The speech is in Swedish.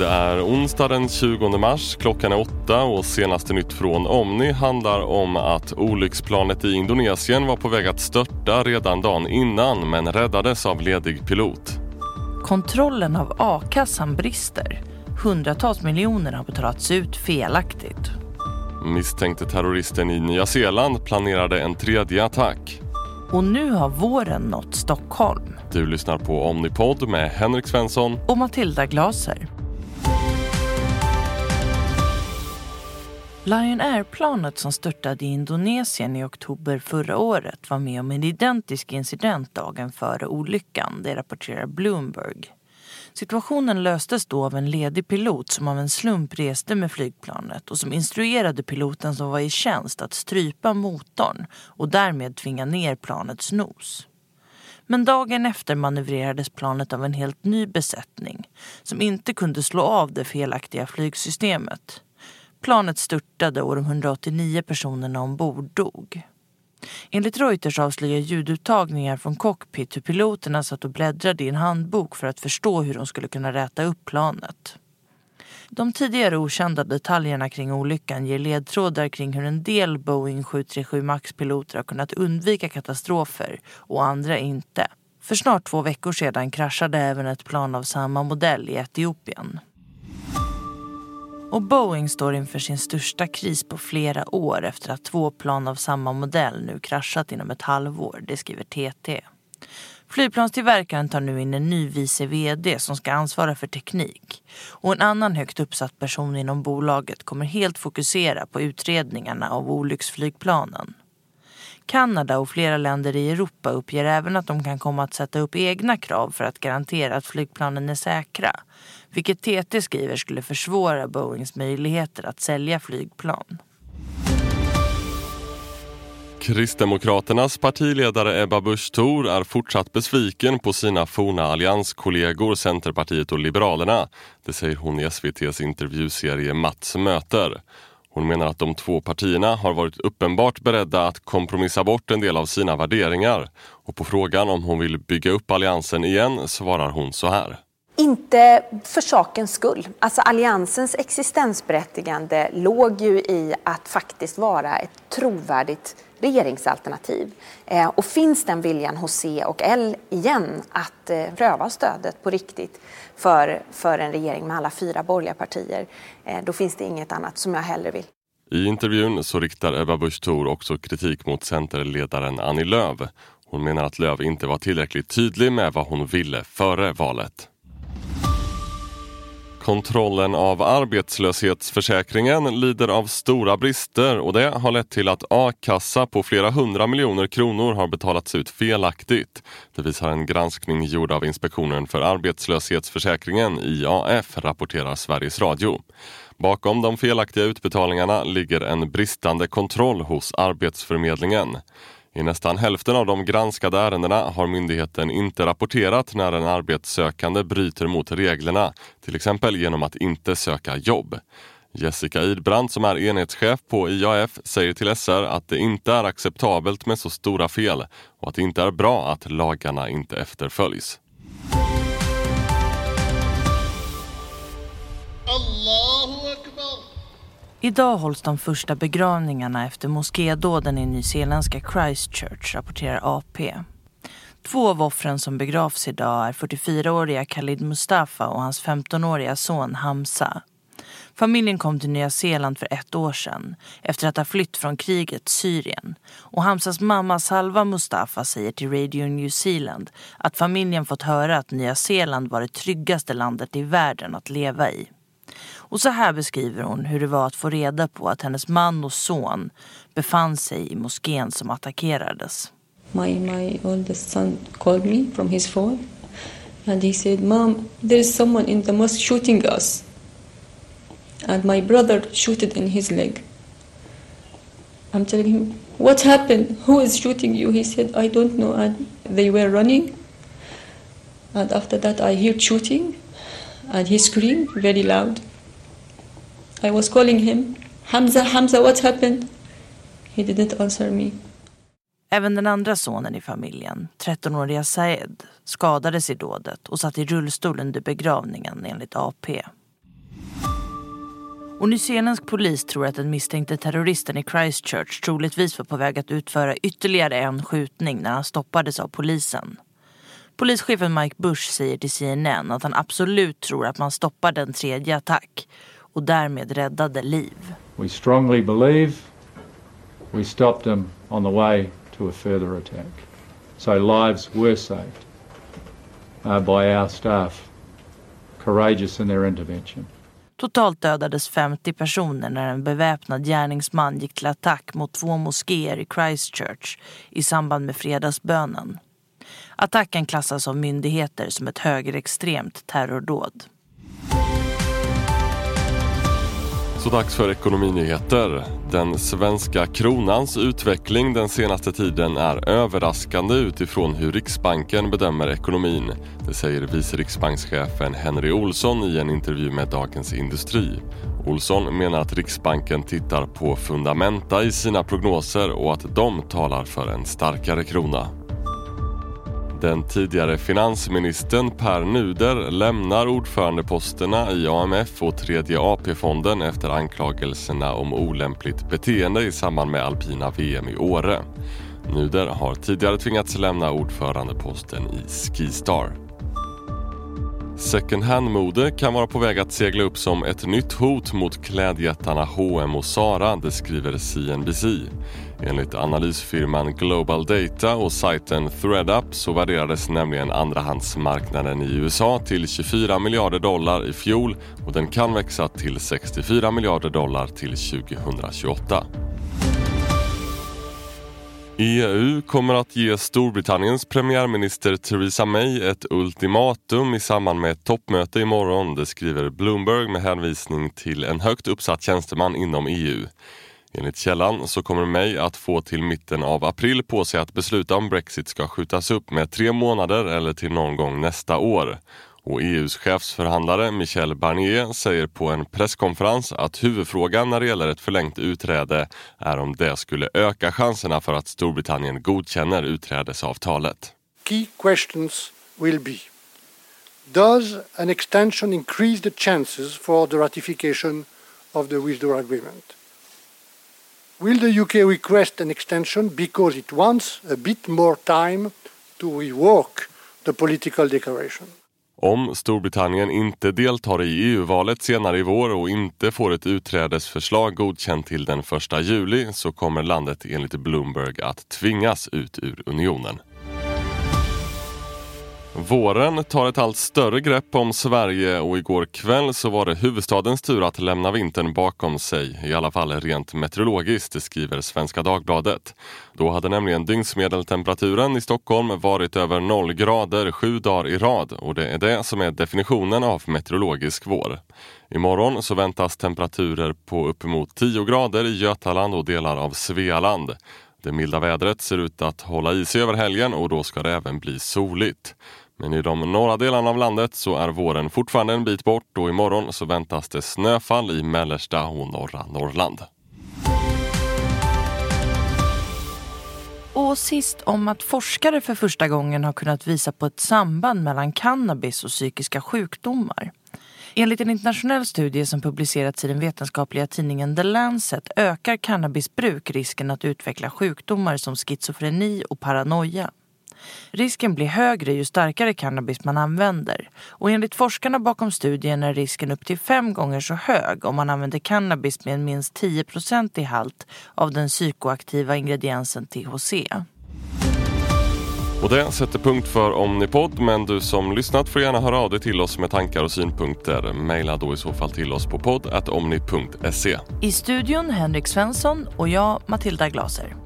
Det är onsdag den 20 mars, klockan är åtta och senaste nytt från Omni handlar om att olycksplanet i Indonesien var på väg att störta redan dagen innan men räddades av ledig pilot. Kontrollen av a-kassan brister. Hundratals miljoner har betalats ut felaktigt. Misstänkte terroristen i Nya Zeeland planerade en tredje attack. Och nu har våren nått Stockholm. Du lyssnar på Omnipod med Henrik Svensson och Matilda Glaser. Lion Air-planet som störtade i Indonesien i oktober förra året var med om en identisk incident dagen före olyckan, det rapporterar Bloomberg. Situationen löstes då av en ledig pilot som av en slump reste med flygplanet och som instruerade piloten som var i tjänst att strypa motorn och därmed tvinga ner planets nos. Men dagen efter manövrerades planet av en helt ny besättning som inte kunde slå av det felaktiga flygsystemet. Planet störtade och de 189 personerna ombord dog. Enligt Reuters avslöjar ljuduttagningar från cockpit hur piloterna satt och bläddrade i en handbok för att förstå hur de skulle kunna räta upp planet. De tidigare okända detaljerna kring olyckan ger ledtrådar kring hur en del Boeing 737 Max-piloter har kunnat undvika katastrofer och andra inte. För snart två veckor sedan kraschade även ett plan av samma modell i Etiopien. Och Boeing står inför sin största kris på flera år efter att två plan av samma modell nu kraschat inom ett halvår, det skriver TT. Flygplanstillverkaren tar nu in en ny vice VD som ska ansvara för teknik. Och en annan högt uppsatt person inom bolaget kommer helt fokusera på utredningarna av olycksflygplanen. Kanada och flera länder i Europa uppger även att de kan komma att sätta upp egna krav för att garantera att flygplanen är säkra. Vilket TT skriver skulle försvåra Boeings möjligheter att sälja flygplan. Kristdemokraternas partiledare Ebba Busch Thor är fortsatt besviken på sina forna allianskollegor Centerpartiet och Liberalerna. Det säger hon i SVTs intervjuserie Mats möter. Hon menar att de två partierna har varit uppenbart beredda att kompromissa bort en del av sina värderingar. Och på frågan om hon vill bygga upp alliansen igen svarar hon så här. Inte för sakens skull. Alltså alliansens existensberättigande låg ju i att faktiskt vara ett trovärdigt regeringsalternativ. Eh, och finns den viljan hos C och L igen att eh, pröva stödet på riktigt för, för en regering med alla fyra borgerliga partier, eh, då finns det inget annat som jag hellre vill. I intervjun så riktar Ebba Busch Thor också kritik mot Centerledaren Annie Lööf. Hon menar att Lööf inte var tillräckligt tydlig med vad hon ville före valet. Kontrollen av arbetslöshetsförsäkringen lider av stora brister och det har lett till att a-kassa på flera hundra miljoner kronor har betalats ut felaktigt. Det visar en granskning gjord av Inspektionen för arbetslöshetsförsäkringen, IAF, rapporterar Sveriges Radio. Bakom de felaktiga utbetalningarna ligger en bristande kontroll hos Arbetsförmedlingen. I nästan hälften av de granskade ärendena har myndigheten inte rapporterat när en arbetssökande bryter mot reglerna, till exempel genom att inte söka jobb. Jessica Idbrand som är enhetschef på IAF säger till SR att det inte är acceptabelt med så stora fel och att det inte är bra att lagarna inte efterföljs. Idag hålls de första begravningarna efter moskédåden i nyzeeländska Christchurch, rapporterar AP. Två av offren som begravs idag är 44-åriga Khalid Mustafa och hans 15-åriga son Hamza. Familjen kom till Nya Zeeland för ett år sedan efter att ha flytt från kriget Syrien. Och Hamzas mamma Salva Mustafa säger till Radio New Zealand att familjen fått höra att Nya Zeeland var det tryggaste landet i världen att leva i. Och så här beskriver hon hur det var att få reda på att hennes man och son befann sig i moskén som attackerades. My, my oldest son called me from his phone and he said, Mom, there is someone in the mosque shooting us. And my brother shooted in his leg. I'm telling him, what happened? Who is shooting you? He said, I don't know. And they were running. And after that, I heard shooting. And he screamed very loud. I was calling him. Hamza, Hamza, what happened? He didn't answer me. Även den andra sonen i familjen, 13-åriga Saed, skadades i dådet och satt i rullstol under begravningen enligt AP. Och nyzeeländsk polis tror att den misstänkte terroristen i Christchurch troligtvis var på väg att utföra ytterligare en skjutning när han stoppades av polisen. Polischefen Mike Bush säger till CNN att han absolut tror att man stoppade en tredje attack och därmed räddade liv. We strongly believe we stopped them on the way to a further attack. So lives were saved uh, by our staff, courageous in their intervention. Totalt dödades 50 personer när en beväpnad gärningsman gick till attack mot två moskéer i Christchurch i samband med fredagsbönen. Attacken klassas av myndigheter som ett högerextremt terrordåd. Så dags för ekonominyheter. Den svenska kronans utveckling den senaste tiden är överraskande utifrån hur Riksbanken bedömer ekonomin. Det säger vice riksbankschefen Henry Olsson i en intervju med Dagens Industri. Olsson menar att Riksbanken tittar på fundamenta i sina prognoser och att de talar för en starkare krona. Den tidigare finansministern Per Nuder lämnar ordförandeposterna i AMF och tredje AP-fonden efter anklagelserna om olämpligt beteende i samband med alpina VM i Åre. Nuder har tidigare tvingats lämna ordförandeposten i Skistar. Second hand-mode kan vara på väg att segla upp som ett nytt hot mot klädjättarna H&M och Zara, det skriver CNBC. Enligt analysfirman Global Data och sajten ThreadUp så värderades nämligen andrahandsmarknaden i USA till 24 miljarder dollar i fjol och den kan växa till 64 miljarder dollar till 2028. EU kommer att ge Storbritanniens premiärminister Theresa May ett ultimatum i samband med ett toppmöte imorgon, det skriver Bloomberg med hänvisning till en högt uppsatt tjänsteman inom EU. Enligt källan så kommer May att få till mitten av april på sig att besluta om Brexit ska skjutas upp med tre månader eller till någon gång nästa år. Och EUs chefsförhandlare Michel Barnier säger på en presskonferens att huvudfrågan när det gäller ett förlängt utträde är om det skulle öka chanserna för att Storbritannien godkänner utträdesavtalet. Key questions will be Does an extension increase the chances for the ratification of the withdrawal agreement? Will the UK request an extension because it wants a bit more time to rework the political declaration? Om Storbritannien inte deltar i EU-valet senare i vår och inte får ett utträdesförslag godkänt till den 1 juli så kommer landet enligt Bloomberg att tvingas ut ur unionen. Våren tar ett allt större grepp om Sverige och igår kväll så var det huvudstadens tur att lämna vintern bakom sig, i alla fall rent meteorologiskt, skriver Svenska Dagbladet. Då hade nämligen dygnsmedeltemperaturen i Stockholm varit över noll grader sju dagar i rad och det är det som är definitionen av meteorologisk vår. Imorgon så väntas temperaturer på uppemot 10 grader i Götaland och delar av Svealand. Det milda vädret ser ut att hålla i sig över helgen och då ska det även bli soligt. Men i de norra delarna av landet så är våren fortfarande en bit bort och imorgon så väntas det snöfall i mellersta och norra Norrland. Och sist om att forskare för första gången har kunnat visa på ett samband mellan cannabis och psykiska sjukdomar. Enligt en internationell studie som publicerats i den vetenskapliga tidningen The Lancet ökar cannabisbruk risken att utveckla sjukdomar som schizofreni och paranoia. Risken blir högre ju starkare cannabis man använder. Och enligt forskarna bakom studien är risken upp till fem gånger så hög om man använder cannabis med en minst 10 i halt av den psykoaktiva ingrediensen THC. Och det sätter punkt för Omnipod, men du som lyssnat får gärna höra av dig till oss med tankar och synpunkter. Maila då i så fall till oss på podd.omni.se. I studion Henrik Svensson och jag Matilda Glaser.